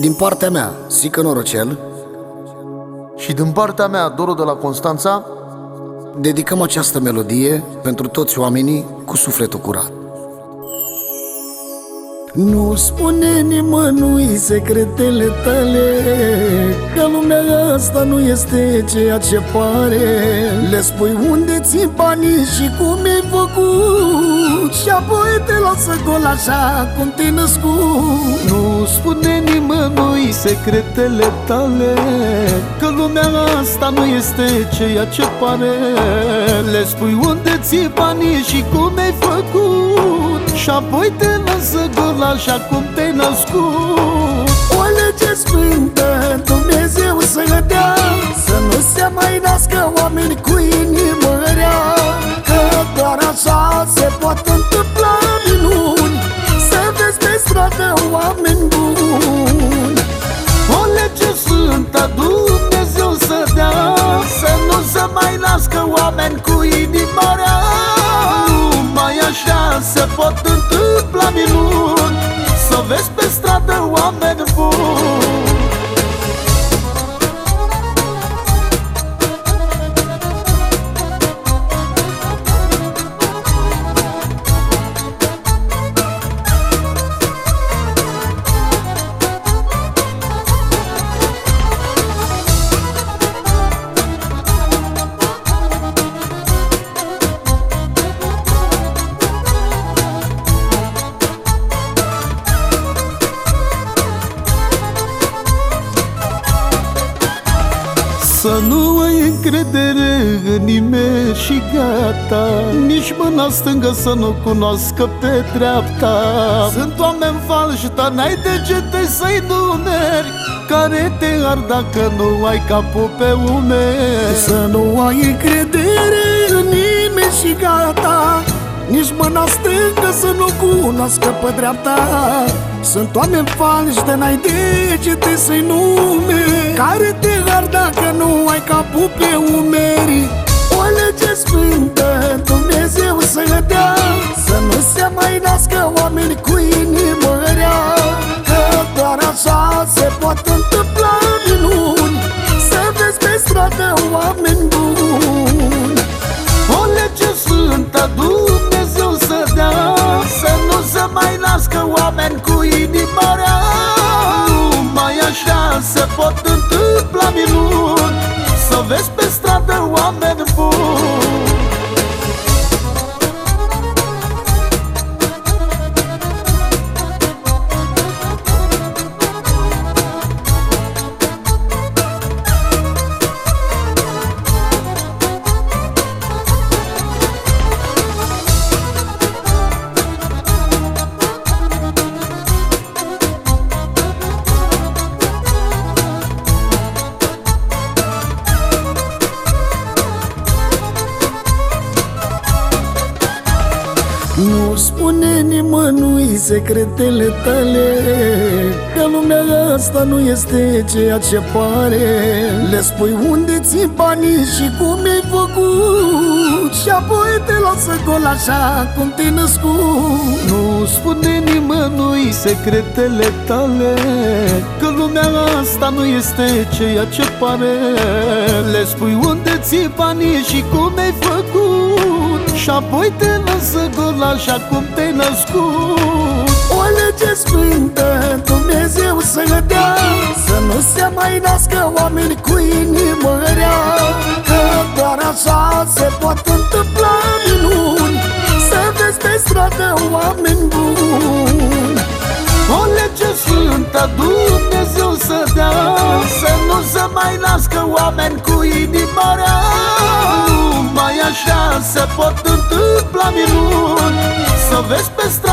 Din partea mea, Sică Norocel, Și din partea mea, Doru de la Constanța, dedicăm această melodie pentru toți oamenii cu sufletul curat. Nu spune nimănui secretele tale Că lumea asta nu este ceea ce pare. Le spui unde ți banii și cum ai făcut Și apoi te lasă gol așa cum te-ai născut nu spune nimănui secretele tale Că lumea asta nu este ceea ce pare. Le spui unde ți banii și cum ai făcut Și apoi te lasă gol așa cum te-ai născut. O lege sfântă Dumnezeu să dea oameni buni. O lege sfântă Dumnezeu să dea? Să nu se mai nască oameni cu inima rea. Numai așa se pot întâmpla minuni. Să vezi pe stradă oameni buni Să nu ai încredere în nimeni și gata. Nici mâna stângă să nu cunoască pe dreapta. Sunt oameni falși, dar n-ai degete să-i numeri Care te ar dacă nu ai capul pe umeri. Să nu ai încredere Nici mâna stângă să nu cunoască pe dreapta. Sunt oameni falși de n-ai degete să-i nume Care te ar dacă nu ai capul pe umeri. O lege sfântă Dumnezeu oameni cu inima rea. Numai așa se pot întâmpla minuni. Să vezi Nu spune nimănui secretele tale Că lumea asta nu este ceea ce pare. Le spui unde ți banii și cum ai făcut Și apoi te lasă gol așa cum te-ai născut. Nu spune nimănui secretele tale Că lumea asta nu este ceea ce pare. Le spui unde ți banii și cum ai făcut Și apoi te lasă gol așa cum te-ai născut. O lege sfântă Dumnezeu să dea Să nu se mai nască oameni cu inimă rea. Că doar așa se pot întâmpla minuni Să vezi pe stradă oameni buni. O lege sfântă Dumnezeu să dea Să nu se mai nască oameni cu inima rea. Numai așa se pot întâmpla minuni